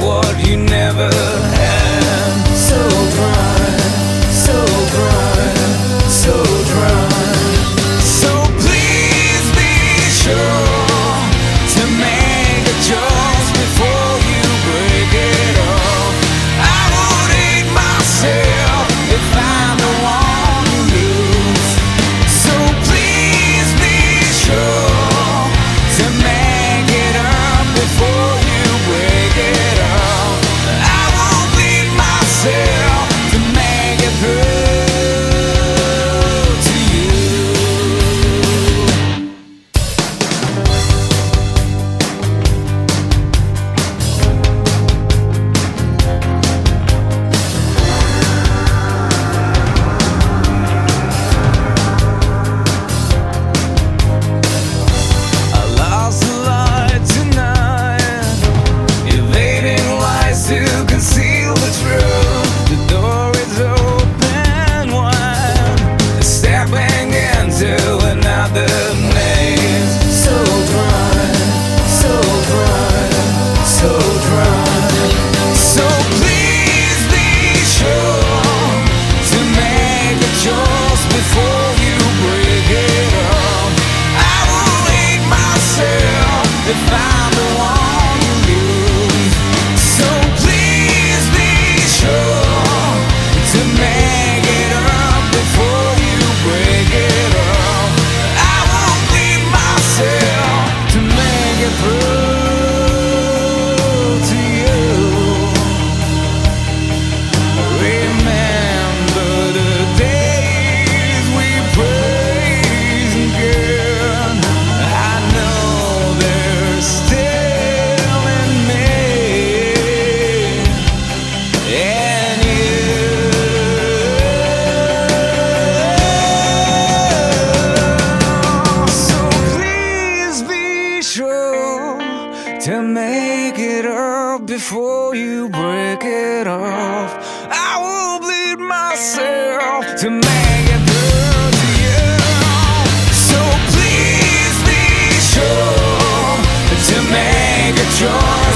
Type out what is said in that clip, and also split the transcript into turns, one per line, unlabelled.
what you know. up before you break it off. I will bleed myself to make it through to you. So please be sure to make a choice.